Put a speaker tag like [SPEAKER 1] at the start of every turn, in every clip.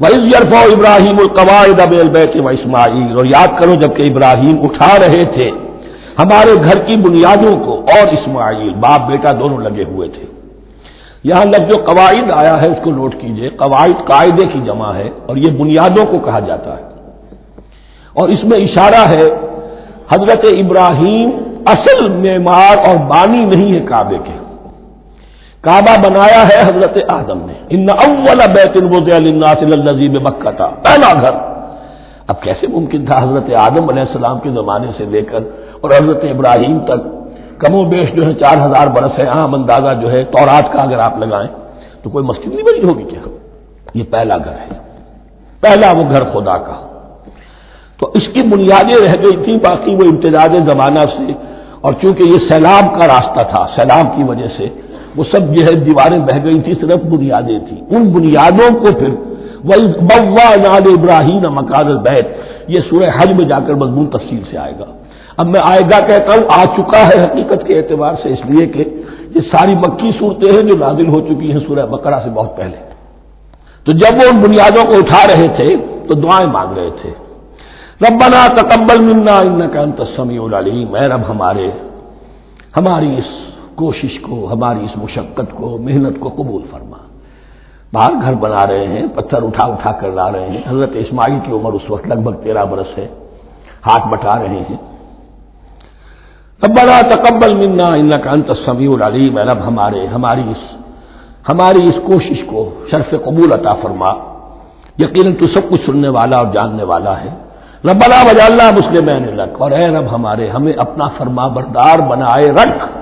[SPEAKER 1] وز یرف ابراہیم القواعد اب البیت و اسماعیل اور یاد کرو جبکہ ابراہیم اٹھا رہے تھے، ہمارے گھر کی بنیادوں کو اور اسماعیل، باپ بیٹا دونوں لگے ہوئے تھے۔ یہاں لفظ جو قواعد آیا ہے، اس کو نوٹ کیجیے۔ قواعد قاعدے کی جمع ہے اور یہ بنیادوں کو کہا جاتا ہے۔ اور اس میں اشارہ ہے، حضرت ابراہیم اصل معمار اور بانی نہیں ہے کعبے کے۔ کعبہ بنایا ہے حضرت آدم نے۔ ان اول بیت النظیب مکہ تھا۔ پہلا گھر۔ اب کیسے ممکن تھا حضرت آدم علیہ السلام کے زمانے سے لے کر اور حضرت ابراہیم تک؟ کم و بیش جو ہے چار ہزار برس ہے۔ عام اندازہ جو ہے تورات کا اگر آپ لگائیں تو کوئی مسجد نہیں بنی ہوگی کیا؟ یہ پہلا گھر ہے۔ پہلا وہ گھر خدا کا۔ تو اس کی بنیادیں رہ گئی تھیں، باقی وہ امتداد زمانہ سے۔ اور چونکہ یہ سیلاب کا راستہ تھا، سیلاب کی وجہ سے وہ سب جو ہے دیواریں بہ گئی تھی، صرف بنیادیں تھیں۔ ان بنیادوں کو پھر نال ابراہیم مکان البیت یہ سورہ حج میں جا کر مضمون تفصیل سے آئے گا۔ اب میں آئے گا کہتا ہوں، آ چکا ہے حقیقت کے اعتبار سے، اس لیے کہ یہ ساری مکی صورتیں ہیں جو نازل ہو چکی ہیں سورہ بکرا سے بہت پہلے۔ تو جب وہ ان بنیادوں کو اٹھا رہے تھے، تو دعائیں مانگ رہے تھے۔ ربنا تقبل منا ان کا انت العلیم۔ اے رب ہمارے، ہماری اس کوشش کو، ہماری اس مشقت کو، محنت کو قبول فرما۔ باہر گھر بنا رہے ہیں، پتھر اٹھا اٹھا کر لا رہے ہیں۔ حضرت اسماعیل کی عمر اس وقت لگ بھگ تیرہ برس ہے۔ ہاتھ بٹا رہے ہیں۔ ربنا تقبل منا ان کا انت سمیع العلیم۔ رب، ہمارے، ہماری اس ہماری اس کوشش کو شرف قبول عطا فرما۔ یقیناً تو سب کچھ سننے والا اور جاننے والا ہے۔ ربنا وجاللہ مسلم رکھ اور اے رب، ہمارے، ہمیں اپنا فرما بردار بنائے رکھ۔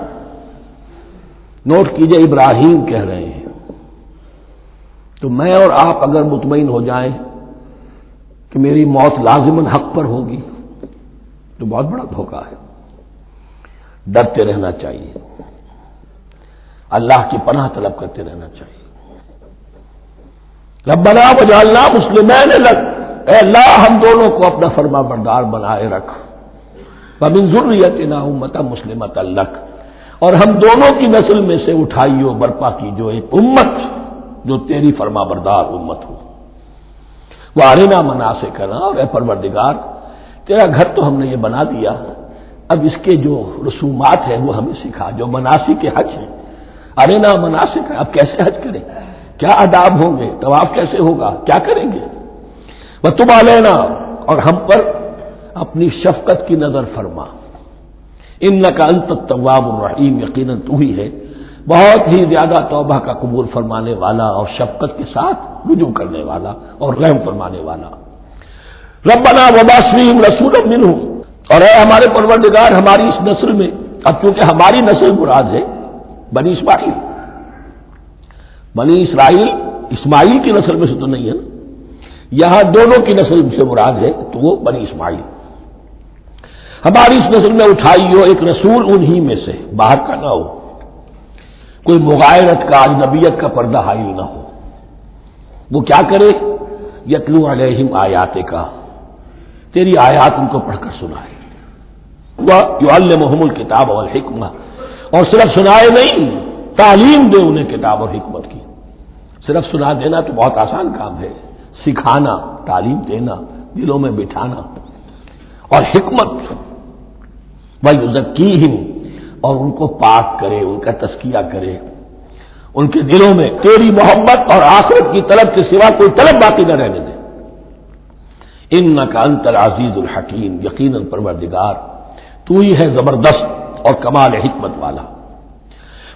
[SPEAKER 1] نوٹ کیجیے ابراہیم کہہ رہے ہیں۔ تو میں اور آپ اگر مطمئن ہو جائیں کہ میری موت لازمن حق پر ہوگی، تو بہت بڑا دھوکہ ہے۔ ڈرتے رہنا چاہیے۔ اللہ کی پناہ طلب کرتے رہنا چاہیے۔ ربنا وجاللہ مسلمین لگ اے اللہ، ہم دونوں کو اپنا فرما بردار بنائے رکھ۔ ببن ضروریت نہ امت مسلمت الک اور ہم دونوں کی نسل میں سے اٹھائیو برپا کی جو ایک امت، جو تیری فرما بردار امت ہو۔ وہ آرینا منا سے کرنا اور اے پروردگار، تیرا گھر تو ہم نے یہ بنا دیا۔ اب اس کے جو رسومات ہیں وہ ہمیں سکھا، جو مناسی کے حج ہیں۔ ارینا مناسب ہے اب کیسے حج کریں؟ کیا اداب ہوں گے؟ طواف کیسے ہوگا؟ کیا کریں گے؟ وہ تم لینا اور ہم پر اپنی شفقت کی نظر فرما۔ ان کا انت طواب الرحیم، یقیناً تو ہی ہے۔ بہت ہی زیادہ توبہ کا قبول فرمانے والا اور شفقت کے ساتھ رجوع کرنے والا اور رحم فرمانے والا۔ ربنا وباسریم رسول من اور اے ہمارے پروردگار، ہماری اس نسل میں، اب کیونکہ ہماری نسل مراد ہے، بنی اسماعیل بنی اسرائیل اسماعیل کی نسل میں سے تو نہیں ہے نا؟ یہاں دونوں کی نسل سے مراد ہے، تو وہ بنی اسماعیل۔ ہماری اس نسل میں اٹھائی ہو ایک رسول انہی میں سے، باہر کا نہ ہو۔ کوئی مغائرت کا، اجنبیت کا پردہ حائل نہ ہو۔ وہ کیا کرے؟ یتلو علیہم آیات کا تیری آیات ان کو پڑھ کر سنائے۔ وہ محمود کتاب اور حکمت اور صرف سنائے نہیں، تعلیم دے انہیں کتاب اور حکمت کی۔ صرف سنا دینا تو بہت آسان کام ہے۔ سکھانا، تعلیم دینا، دلوں میں بٹھانا۔ اور حکمت بھائی اور ان کو پاک کرے، ان کا تسکیہ کرے۔ ان کے دلوں میں تیری محبت اور آخرت کی طلب کے سوا کوئی طلب باقی نہ رہنے دے۔ ان کا انتر عزیز الحکیم یقیناً پروردگار، تو ہی ہے زبردست اور کمال حکمت والا۔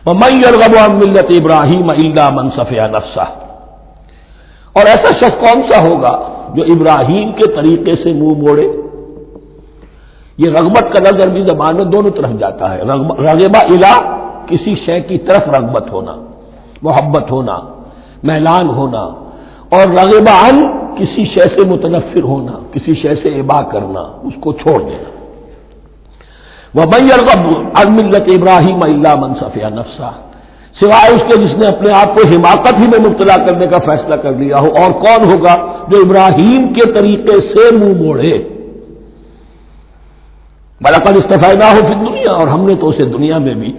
[SPEAKER 1] میں ملت ابراہیم اللہ منصف نفسہ اور ایسا شخص کون سا ہوگا جو ابراہیم کے طریقے سے منہ موڑے؟ یہ رغبت کا نظر بھی زبان میں دونوں طرف جاتا ہے۔ رغبہ الا کسی شے کی طرف رغبت ہونا، محبت ہونا، میلان ہونا، اور رغبہ ان کسی شے سے متنفر ہونا، کسی شے سے ابا کرنا، اس کو چھوڑ دینا۔ وہ میئر ملت ابراہیم اللہ منصف نفسا سوائے اس کے جس نے اپنے آپ کو حماقت ہی میں مبتلا کرنے کا فیصلہ کر لیا ہو، اور کون ہوگا جو ابراہیم کے طریقے سے منہ موڑے؟ بلاکل استفادہ ہو پھر دنیا اور ہم نے تو اسے دنیا میں بھی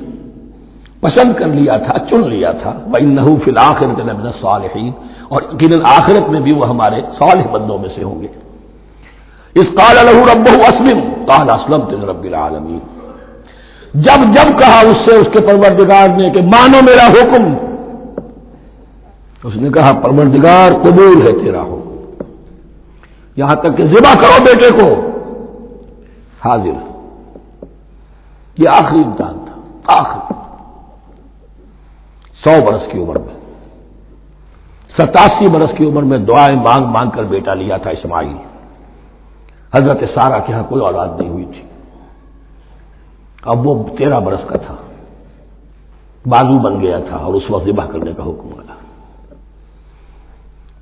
[SPEAKER 1] پسند کر لیا تھا، چن لیا تھا۔ وہ نحو فی الآخرت نبن صالحین اور یقیناً آخرت میں بھی وہ ہمارے صالح بندوں میں سے ہوں گے۔ اس قال الح رب اسلم قال اسلم تل رب العالمین جب جب کہا اس سے اس کے پروردگار نے کہ مانو میرا حکم، اس نے کہا پروردگار قبول ہے تیرا ہو یہاں تک کہ ذبح کرو بیٹے کو۔ حاضر۔ یہ آخری امتحان تھا، آخری۔ سو برس کی عمر میں، ستاسی برس کی عمر میں دعائیں مانگ مانگ کر بیٹا لیا تھا اسماعیل۔ حضرت سارا کے یہاں کوئی اولاد نہیں ہوئی تھی۔ اب وہ تیرہ برس کا تھا۔ بازو بن گیا تھا اور اس وقت ذبح کرنے کا حکم ملا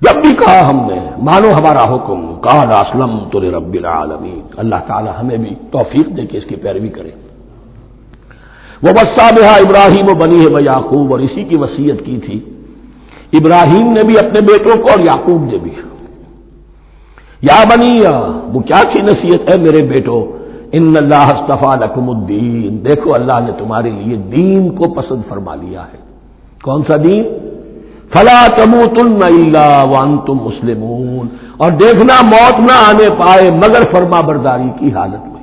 [SPEAKER 1] جب بھی کہا ہم نے، مانو ہمارا حکم۔ کہا اسلم تو رب العالمین۔ اللہ تعالی ہمیں بھی توفیق دے کے اس کی پیروی کرے۔ وہ بسا بہا ابراہیم و بنی ہے وہ یعقوب، اور اسی کی وسیعت کی تھی۔ ابراہیم نے بھی اپنے بیٹوں کو اور یعقوب نے بھی۔ یا بنی وہ کیا کی نصیحت؟ ہے میرے بیٹو، ان اللہ استفا لکم الدین۔ دیکھو، اللہ نے تمہارے لیے دین کو پسند فرما لیا ہے۔ کون سا دین؟ فلا تم تم وان تم مسلم اور دیکھنا، موت نہ آنے پائے مگر فرما برداری کی حالت میں۔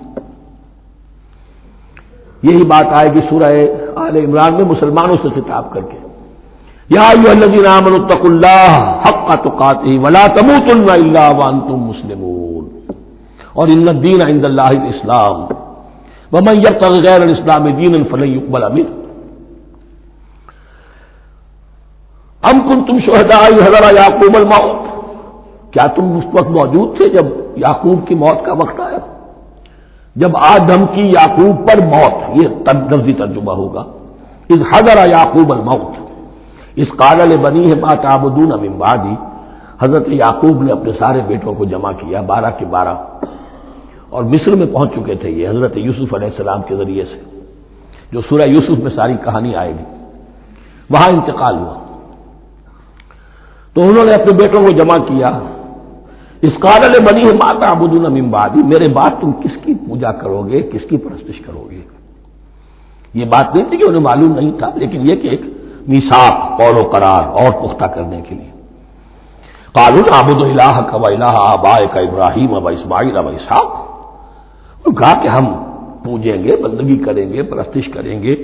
[SPEAKER 1] یہی بات آئے گی سورہ آل عمران میں مسلمانوں سے خطاب کر کے۔ یا اتق اللہ حق کا تو ولا تم تم وان تم مسلم اور ان دین عند اللہ اسلام ومن غیر الاسلام دین الفل اقبال امیر ام کن تم شہدا حضرا یعقوب الموت۔ کیا تم اس وقت موجود تھے جب یعقوب کی موت کا وقت آیا؟ جب آدم کی یعقوب پر موت، یہ لفظی ترجمہ ہوگا۔ اس حضر یعقوب الموت اس قالل بنی ہے بات آبدون امبادی حضرت یعقوب نے اپنے سارے بیٹوں کو جمع کیا، بارہ کے بارہ۔ اور مصر میں پہنچ چکے تھے یہ حضرت یوسف علیہ السلام کے ذریعے سے، جو سورہ یوسف میں ساری کہانی آئے گی۔ وہاں انتقال ہوا۔ تو انہوں نے اپنے بیٹوں کو جمع کیا۔ اس قابل بنی ہے ماتا ابود المبادی میرے بات تم کس کی پوجا کرو گے، کس کی پرستش کرو گے؟ یہ بات نہیں تھی کہ انہیں معلوم نہیں تھا، لیکن یہ کہ ایک میساک قول و قرار اور پختہ کرنے کے لیے۔ قالون آبود اللہ کا الہ آبا کا ابراہیم اب اسماعیل اب اسحاق۔ کہا کہ ہم پوجیں گے، بندگی کریں گے، پرستش کریں گے۔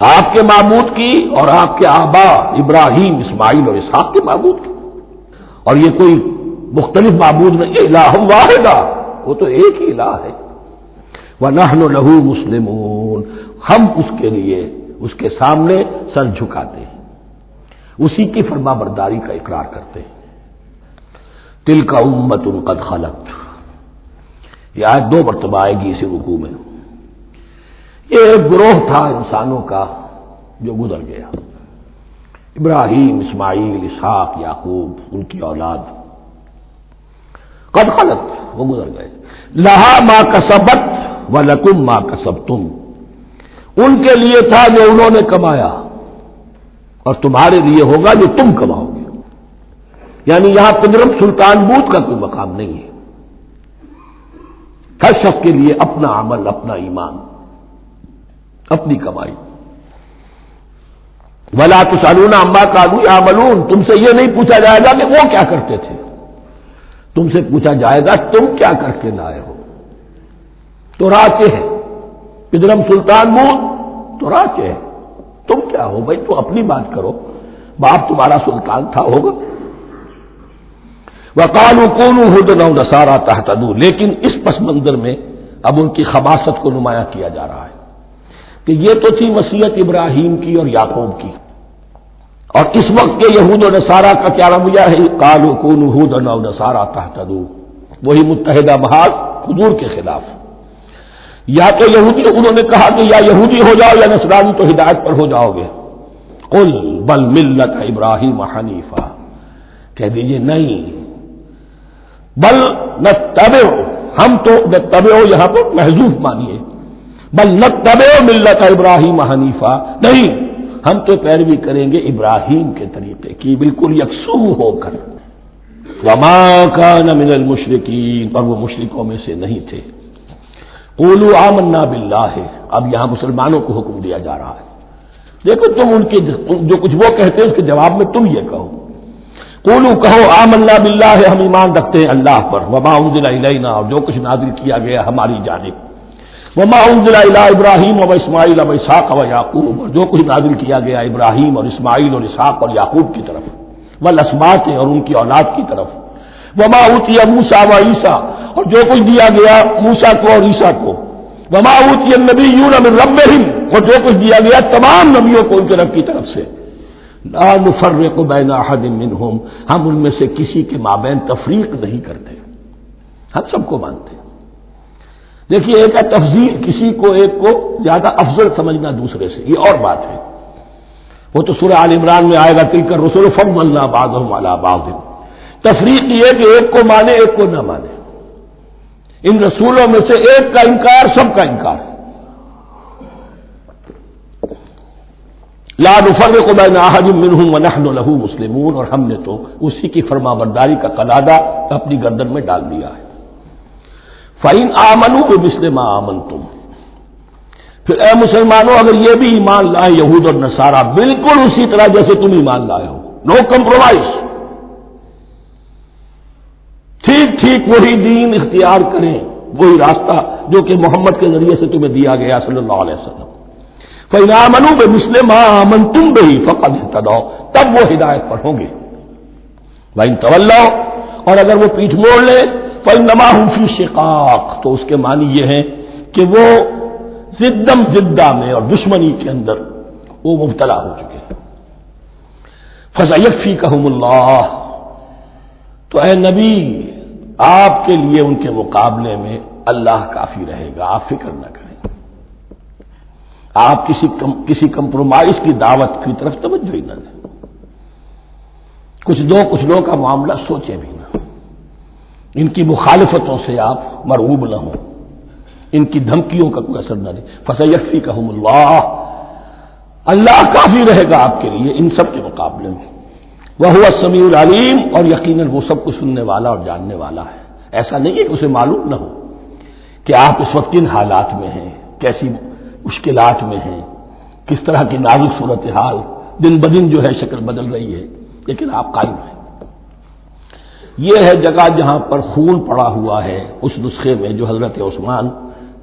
[SPEAKER 1] آپ کے معبود کی اور آپ کے آبا ابراہیم، اسماعیل اور اسحاق کے معبود کی۔ اور یہ کوئی مختلف معبود نہیں الہ واحد وہ تو ایک ہی الہ ہے۔ وہ نہ لہو مسلم ہم اس کے لیے، اس کے سامنے سر جھکاتے ہیں۔ اسی کی فرما برداری کا اقرار کرتے ہیں۔ تل کا امت ان قد خلط یہ آج دو مرتبہ آئے گی اسی رکو میں۔ یہ ایک گروہ تھا انسانوں کا جو گزر گیا۔ ابراہیم، اسماعیل، اسحاق، یعقوب، ان کی اولاد۔ قد خلط وہ گزر گئے۔ لہا ماں کسبت و لکم ماں کسب تم ان کے لیے تھا جو انہوں نے کمایا، اور تمہارے لیے ہوگا جو تم کماؤ گے۔ یعنی یہاں پندرم سلطان بوت کا کوئی مقام نہیں ہے۔ ہر شخص کے لیے اپنا عمل، اپنا ایمان، اپنی کمائی۔ ولا تو سالونا امبا کالو یا ملون تم سے یہ نہیں پوچھا جائے گا کہ وہ کیا کرتے تھے۔ تم سے پوچھا جائے گا تم کیا کر کے لائے ہو؟ تو راچے ہے۔ پدرم سلطان مون، تو راچے ہے۔ تم کیا ہو؟ بھائی تو اپنی بات کرو۔ باپ تمہارا سلطان تھا ہوگا۔ وہ کالو کون ہد نسارا تحت لیکن اس پس منظر میں اب ان کی خباست کو نمایاں کیا جا رہا ہے کہ یہ تو تھی وسیعت ابراہیم کی اور یعقوب کی۔ اور اس وقت کے یہود و نصارہ کا کیا رویہ ہے؟ کالو کون ہود نسارا تحت وہی متحدہ محاذ حضور کے خلاف۔ یا تو یہودی، انہوں نے کہا کہ یا یہودی ہو جاؤ یا نسرانی تو ہدایت پر ہو جاؤ گے۔ کل بل ملت ابراہیم حنیفہ۔ کہہ دیجیے نہیں۔ بل نہ طبع ہم تو نہ طبع یہاں پر محضوف مانیے۔ بل نتب ملت ابراہیم حنیفہ۔ نہیں ہم تو پیروی کریں گے ابراہیم کے طریقے کی، بالکل یکسو ہو کر۔ وما کا من المشرقین اور وہ مشرقوں میں سے نہیں تھے۔ قولو آمنا باللہ ہے اب یہاں مسلمانوں کو حکم دیا جا رہا ہے۔ دیکھو تم ان کے جو کچھ وہ کہتے ہیں، اس کے جواب میں تم یہ کہو۔ کولو کہو آم اللہ بلّہ ہے ہم ایمان رکھتے ہیں اللہ پر۔ وبا علینا اور جو کچھ نازل کیا گیا ہماری جانب۔ وما اللہ ابراہیم اب اسماعیل اب اسحاق و یعقوب، اور جو کچھ نازل کیا گیا ابراہیم اور اسماعیل اور اسحاق اور یعقوب کی طرف وہ لسمات اور ان کی اولاد کی طرف۔ وما اوتیا موسا و عیسیٰ، اور جو کچھ دیا گیا موسا کو اور عیسیٰ کو۔ وما اوتیا نبی یون رب اور جو کچھ دیا گیا تمام نبیوں کو ان کے رب کی طرف سے۔ لا نفرق بین احد منہم، ہم ان میں سے کسی کے مابین تفریق نہیں کرتے۔ ہم سب کو مانتے۔ ہیں دیکھیے، ایک ہے تفضیل، کسی کو ایک کو زیادہ افضل سمجھنا دوسرے سے، یہ اور بات ہے۔ وہ تو سورہ عال عمران میں آئے گا تل کر رسول فم اللہ باد والا باغ تفریق یہ کہ ایک کو مانے، ایک کو نہ مانے۔ ان رسولوں میں سے ایک کا انکار، سب کا انکار۔ لا نفر کو میں ناحجم منہوں ونحن لہو مسلمون، اور ہم نے تو اسی کی فرما برداری کا قلادہ اپنی گردن میں ڈال دیا ہے۔ فائن آمنو بے مسلم آمن تم پھر اے مسلمانوں، اگر یہ بھی ایمان لائے یہود اور نصارہ، بالکل اسی طرح جیسے تم ایمان لائے ہو۔ نو کمپرومائز ٹھیک ٹھیک، وہی دین اختیار کریں، وہی راستہ جو کہ محمد کے ذریعے سے تمہیں دیا گیا صلی اللہ علیہ وسلم۔ فینا منو بے مسلم امن تم بے ہی فقط تداؤ تب وہ ہدایت پر ہوں گے۔ بھائی طول اور اگر وہ پیٹھ موڑ لے فی نما فی شقاق۔ تو اس کے معنی یہ ہے کہ وہ زدم زدہ میں اور دشمنی کے اندر وہ مبتلا ہو چکے فضا یکفی کہم اللہ تو اے نبی، آپ کے لیے ان کے مقابلے میں اللہ کافی رہے گا، آپ فکر نہ کریں۔ آپ کسی کم، کسی کمپرومائز کی دعوت کی طرف توجہ ہی نہ دیں۔ کچھ دو کچھ دو کا معاملہ سوچے بھی۔ نہ ان کی مخالفتوں سے آپ مرعوب نہ ہوں۔ ان کی دھمکیوں کا کوئی اثر نہ دے فصیفی کا اللہ اللہ کافی رہے گا آپ کے لیے ان سب کے مقابلے میں۔ وہ ہوا سمیع العلیم اور یقیناً وہ سب کچھ سننے والا اور جاننے والا ہے۔ ایسا نہیں ہے کہ اسے معلوم نہ ہو کہ آپ اس وقت کن حالات میں ہیں، کیسی مشکلات میں ہیں، کس طرح کی نازک صورت حال دن بدن جو ہے شکل بدل رہی ہے، لیکن آپ قائم ہیں۔ یہ ہے جگہ جہاں پر خون پڑا ہوا ہے۔ اس نسخے میں جو حضرت عثمان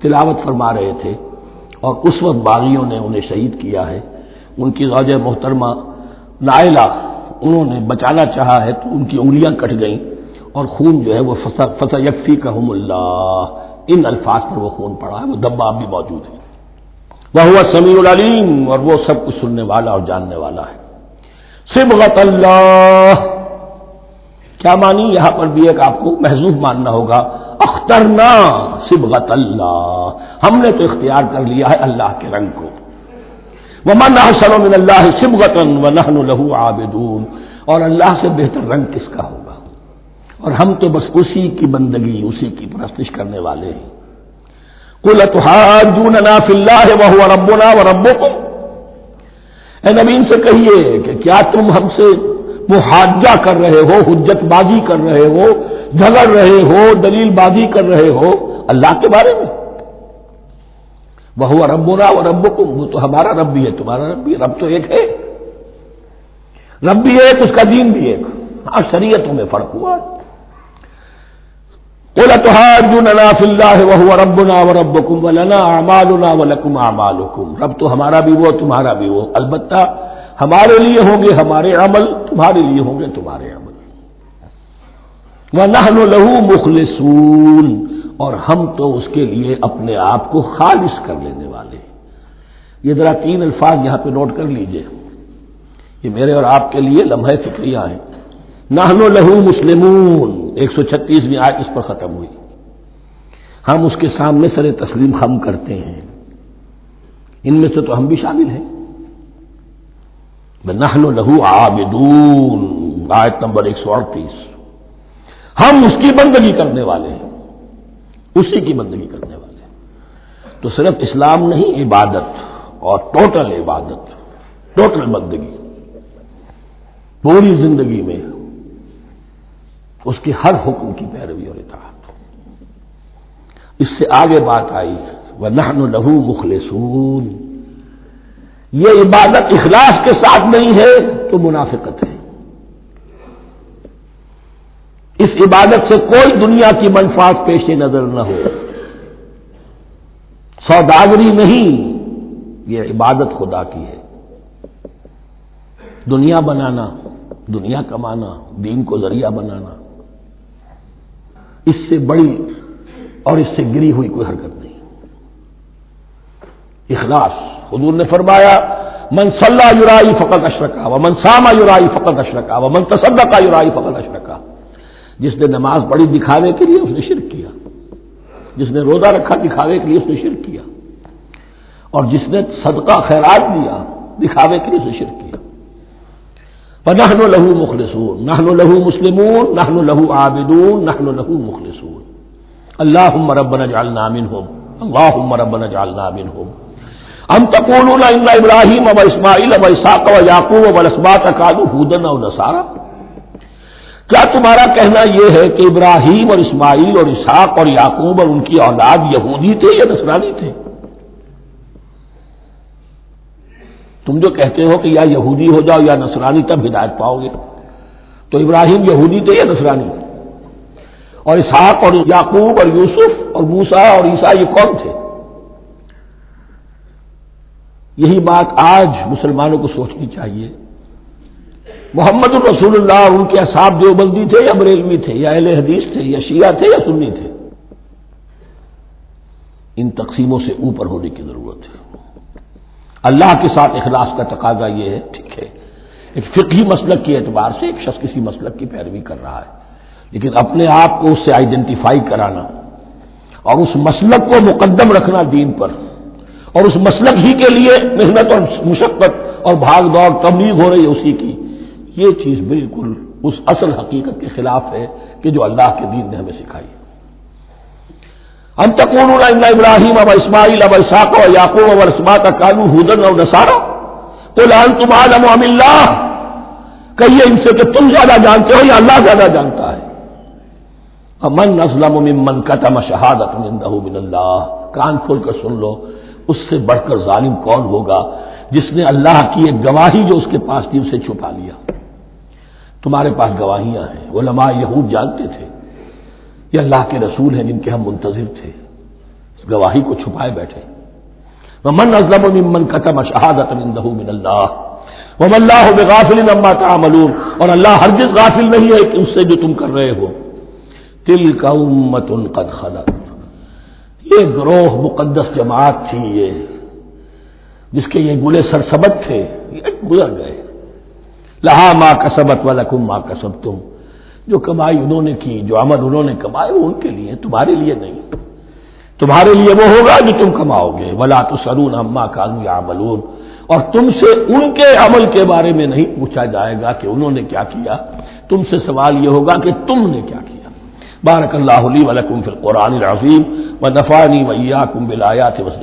[SPEAKER 1] تلاوت فرما رہے تھے اور اس وقت باغیوں نے انہیں شہید کیا ہے۔ ان کی غوج محترمہ نائلہ انہوں نے بچانا چاہا ہے تو ان کی انگلیاں کٹ گئیں اور خون جو ہے وہ فسا یکفی کا اللہ۔ ان الفاظ پر وہ خون پڑا ہے، وہ دبا بھی موجود ہے۔ وہ ہوا سمیع العلیم اور وہ سب کچھ سننے والا اور جاننے والا ہے۔ سبغت اللہ۔ کیا مانی؟ یہاں پر بھی ایک آپ کو محضوب ماننا ہوگا، اخترنا سبغت اللہ۔ ہم نے تو اختیار کر لیا ہے اللہ کے رنگ کو۔ وہ من من اللہ سبغتن و نہن لہو اور اللہ سے بہتر رنگ کس کا ہوگا؟ اور ہم تو بس اسی کی بندگی، اسی کی پرستش کرنے والے ہیں۔ کل فی اللہ وہ ربنا و ربکم اے نبین سے کہیے کہ کیا تم ہم سے محاجہ کر رہے ہو، حجت بازی کر رہے ہو، جھگڑ رہے ہو، دلیل بازی کر رہے ہو، اللہ کے بارے میں۔ وہ رب و رب کو وہ تو ہمارا رب بھی ہے، تمہارا رب بھی رب تو ایک ہے۔ رب بھی ایک، اس کا دین بھی ایک۔ ہاں شریعتوں میں فرق ہوا۔ اللہ وہ ربنا و رب کم ولنا و لکم امال رب تو ہمارا بھی وہ، تمہارا بھی وہ۔ البتہ ہمارے لیے ہوں گے ہمارے عمل، تمہارے لیے ہوں گے تمہارے عمل۔ وہ نہ لہو مخلصون، اور ہم تو اس کے لیے اپنے آپ کو خالص کر لینے والے یہ ذرا تین الفاظ یہاں پہ نوٹ کر لیجیے۔ یہ میرے اور آپ کے لیے لمحے فکریاں ہیں۔ نہن لہو مسلمون۔ ایک سو چھتیس میں آج اس پر ختم ہوئی۔ ہم اس کے سامنے سر تسلیم خم کرتے ہیں۔ ان میں سے تو ہم بھی شامل ہیں۔ نہن لہو آبدون آیت نمبر ایک سو اڑتیس۔ ہم اس کی بندگی کرنے والے ہیں۔ اسی کی بندگی کرنے والے ہیں۔ تو صرف اسلام نہیں، عبادت اور ٹوٹل عبادت ٹوٹل بندگی۔ پوری زندگی میں اس کی ہر حکم کی پیروی اور اطاعت۔ اس سے آگے بات آئی وہ نہن لہو مخلصون۔ یہ عبادت اخلاص کے ساتھ نہیں ہے تو منافقت ہے۔ اس عبادت سے کوئی دنیا کی منفاط پیش نظر نہ ہو۔ سوداگری نہیں، یہ عبادت خدا کی ہے۔ دنیا بنانا، دنیا کمانا، دین کو ذریعہ بنانا، اس سے بڑی اور اس سے گری ہوئی کوئی حرکت اخلاص۔ حضور نے فرمایا، من صلاح یورائی فقط اشرکا و من ساما یورائی فقط اشرکا و من تصدہ کا یورائی فقط اشرکا۔ جس نے نماز پڑھی دکھاوے کے لیے اس نے شرک کیا۔ جس نے روزہ رکھا دکھاوے کے لیے اس نے شرک کیا۔ اور جس نے صدقہ خیرات دیا دکھاوے کے لیے اس نے شرک کیا۔ نہن و لہو مخلصون نہن و لہو مسلمون نہن و لہو عابدون نہن و لہو مخلصون۔ اللہ ربنا جعلنا منہم اللہ ربنا جعلنا منہم۔ ام تقولون ان ابراہیم اب اسماعیل اب اساق و یعقوب اب الاسبات اکادو ہودن و نصارا؟ کیا تمہارا کہنا یہ ہے کہ ابراہیم اور اسماعیل اور اسحاق اور یعقوب اور ان کی اولاد یہودی تھے یا نصرانی تھے؟ تم جو کہتے ہو کہ یا یہودی ہو جاؤ یا نصرانی، تب ہدایت پاؤ گے۔ تو ابراہیم یہودی تھے یا نصرانی؟ اور اسحاق اور یعقوب اور یوسف اور موسا اور عیسا یہ کون تھے؟ یہی بات آج مسلمانوں کو سوچنی چاہیے۔ محمد الرسول اللہ ان کے اصحاب دیوبندی تھے یا بریلوی تھے یا اہل حدیث تھے یا شیعہ تھے یا سنی تھے۔ ان تقسیموں سے اوپر ہونے کی ضرورت ہے۔ اللہ کے ساتھ اخلاص کا تقاضا یہ ہے، ٹھیک ہے۔ ایک فقہی مسلک کے اعتبار سے ایک شخص کسی مسلک کی پیروی کر رہا ہے۔ لیکن اپنے آپ کو اس سے آئیڈینٹیفائی کرانا اور اس مسلک کو مقدم رکھنا دین پر اور اس مسلک ہی کے لیے محنت اور مشقت اور بھاگ دوڑ تبلیغ ہو رہی ہے اسی کی۔ یہ چیز بالکل اس اصل حقیقت کے خلاف ہے کہ جو اللہ کے دین نے ہمیں سکھائی۔ ہم تکون ابراہیم اب اسماعیل اب اساق و یاقوب اب اسماط کالو ہودن اور نسارا تو لال تم عالم اللہ۔ کہیے ان سے کہ تم زیادہ جانتے ہو یا اللہ زیادہ جانتا ہے۔ امن اسلم ممن قتم شہادت من اللہ۔ کان کھول کر سن لو۔ اس سے بڑھ کر ظالم کون ہوگا جس نے اللہ کی ایک گواہی جو اس کے پاس تھی، اسے چھپا لیا۔ تمہارے پاس گواہیاں ہیں۔ علماء یہود جانتے تھے یہ اللہ کے رسول ہیں جن کے ہم منتظر تھے۔ اس گواہی کو چھپائے بیٹھے۔ من ازلم من قتم شہادت من اللہ وہ اللہ بغافل اما تعملون اور اللہ ہرگز غافل نہیں ہے کہ اس سے جو تم کر رہے ہو۔ تل کا امت ان قد خلط یہ گروہ مقدس جماعت تھی یہ، جس کے یہ گلے سرسبت تھے، یہ گزر گئے۔ لہا ماں کسبت والا کم ماں کسب تم جو کمائی انہوں نے کی، جو عمل انہوں نے کمائے وہ ان کے لیے، تمہارے لیے نہیں۔ تمہارے لیے وہ ہوگا جو تم کماؤ گے ولا تو سرون اما کانو یا ملون اور تم سے ان کے عمل کے بارے میں نہیں پوچھا جائے گا کہ انہوں نے کیا کیا۔ تم سے سوال یہ ہوگا کہ تم نے کیا کیا۔ بارک اللہ علی ولکم فی القرآن العظیم و نفانی ویا کم بلایا تھے بس